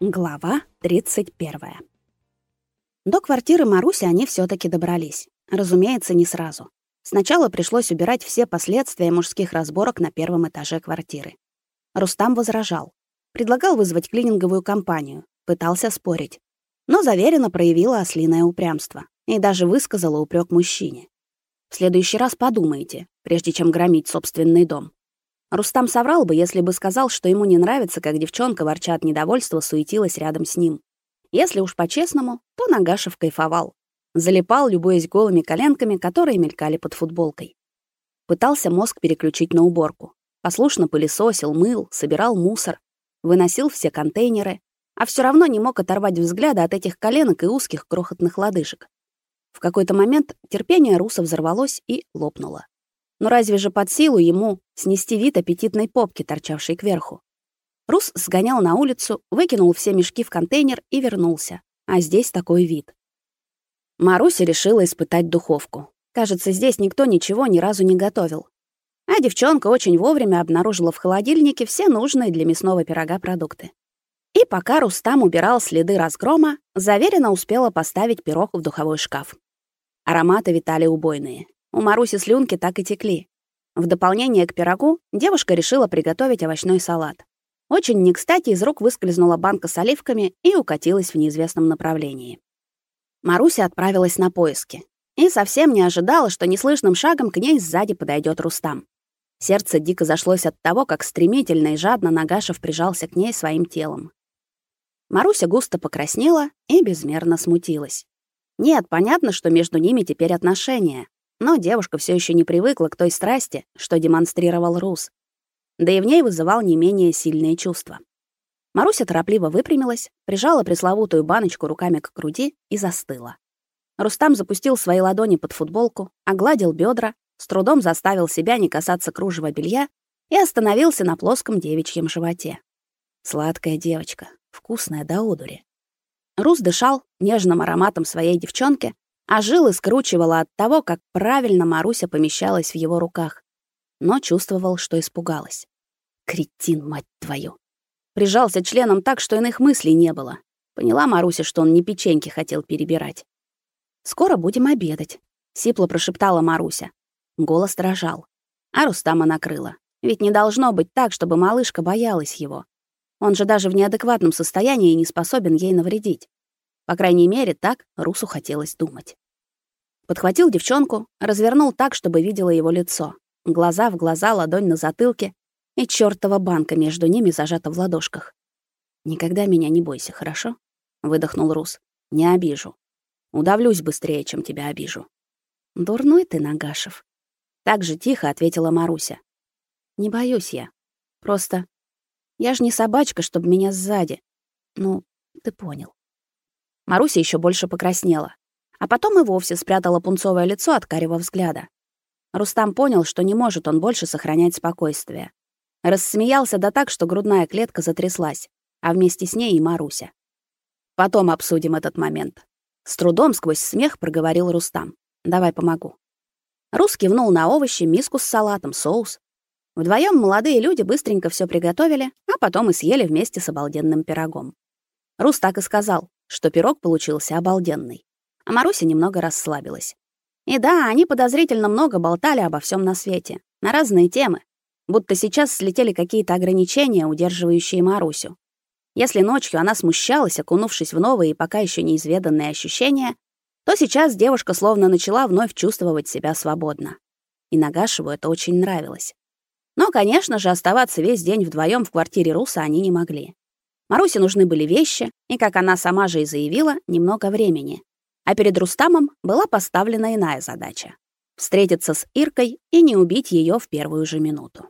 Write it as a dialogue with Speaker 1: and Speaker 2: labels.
Speaker 1: Глава 31. До квартиры Маруси они все таки добрались. Разумеется, не сразу. Сначала пришлось убирать все последствия мужских разборок на первом этаже квартиры. Рустам возражал. Предлагал вызвать клининговую компанию. Пытался спорить. Но заверенно проявила ослиное упрямство. И даже высказала упрек мужчине. В следующий раз подумайте, прежде чем громить собственный дом. Рустам соврал бы, если бы сказал, что ему не нравится, как девчонка, ворча от недовольства, суетилась рядом с ним. Если уж по-честному, то Нагашев кайфовал. Залипал, любуясь голыми коленками, которые мелькали под футболкой. Пытался мозг переключить на уборку. Послушно пылесосил, мыл, собирал мусор, выносил все контейнеры, а все равно не мог оторвать взгляда от этих коленок и узких крохотных лодыжек. В какой-то момент терпение Руса взорвалось и лопнуло. Но разве же под силу ему снести вид аппетитной попки, торчавшей кверху? Рус сгонял на улицу, выкинул все мешки в контейнер и вернулся. А здесь такой вид. Маруся решила испытать духовку. Кажется, здесь никто ничего ни разу не готовил. А девчонка очень вовремя обнаружила в холодильнике все нужные для мясного пирога продукты. И пока Рустам убирал следы разгрома, заверенно успела поставить пирог в духовой шкаф. Ароматы витали убойные. У Маруси слюнки так и текли. В дополнение к пирогу девушка решила приготовить овощной салат. Очень не кстати из рук выскользнула банка с оливками и укатилась в неизвестном направлении. Маруся отправилась на поиски и совсем не ожидала, что неслышным шагом к ней сзади подойдет Рустам. Сердце дико зашлось от того, как стремительно и жадно Нагашев прижался к ней своим телом. Маруся густо покраснела и безмерно смутилась. Нет, понятно, что между ними теперь отношения, но девушка все еще не привыкла к той страсти, что демонстрировал Рус. Да и в ней вызывал не менее сильные чувства. Маруся торопливо выпрямилась, прижала пресловутую баночку руками к груди и застыла. Рустам запустил свои ладони под футболку, огладил бедра, с трудом заставил себя не касаться кружева белья и остановился на плоском девичьем животе. Сладкая девочка, вкусная до одури. Рус дышал нежным ароматом своей девчонки, а жилы скручивало от того, как правильно Маруся помещалась в его руках. Но чувствовал, что испугалась. Кретин, мать твою. Прижался членом так, что иных мыслей не было. Поняла Маруся, что он не печеньки хотел перебирать. «Скоро будем обедать», — сипло прошептала Маруся. Голос дрожал. А Рустама накрыла. Ведь не должно быть так, чтобы малышка боялась его. Он же даже в неадекватном состоянии не способен ей навредить. По крайней мере, так Русу хотелось думать. Подхватил девчонку, развернул так, чтобы видела его лицо. Глаза в глаза, ладонь на затылке, и чёртова банка между ними зажата в ладошках. «Никогда меня не бойся, хорошо?» — выдохнул Рус. «Не обижу. Удавлюсь быстрее, чем тебя обижу». «Дурной ты, Нагашев». Так же тихо ответила Маруся. «Не боюсь я. Просто я ж не собачка, чтобы меня сзади. Ну, ты понял». Маруся еще больше покраснела, а потом и вовсе спрятала пунцовое лицо от карего взгляда. Рустам понял, что не может он больше сохранять спокойствие. Рассмеялся да так, что грудная клетка затряслась, а вместе с ней и Маруся. Потом обсудим этот момент. С трудом сквозь смех проговорил Рустам. Давай помогу. Рус кивнул на овощи, миску с салатом, соус. Вдвоем молодые люди быстренько все приготовили, а потом и съели вместе с обалденным пирогом. Рус так и сказал, что пирог получился обалденный. А Маруся немного расслабилась. И да, они подозрительно много болтали обо всем на свете, на разные темы, будто сейчас слетели какие-то ограничения, удерживающие Марусю. Если ночью она смущалась, окунувшись в новые и пока еще неизведанные ощущения, то сейчас девушка словно начала вновь чувствовать себя свободно. И Нагашеву это очень нравилось. Но, конечно же, оставаться весь день вдвоем в квартире Руса они не могли. Марусе нужны были вещи, и, как она сама же и заявила, немного времени. А перед Рустамом была поставлена иная задача — встретиться с Иркой и не убить ее в первую же минуту.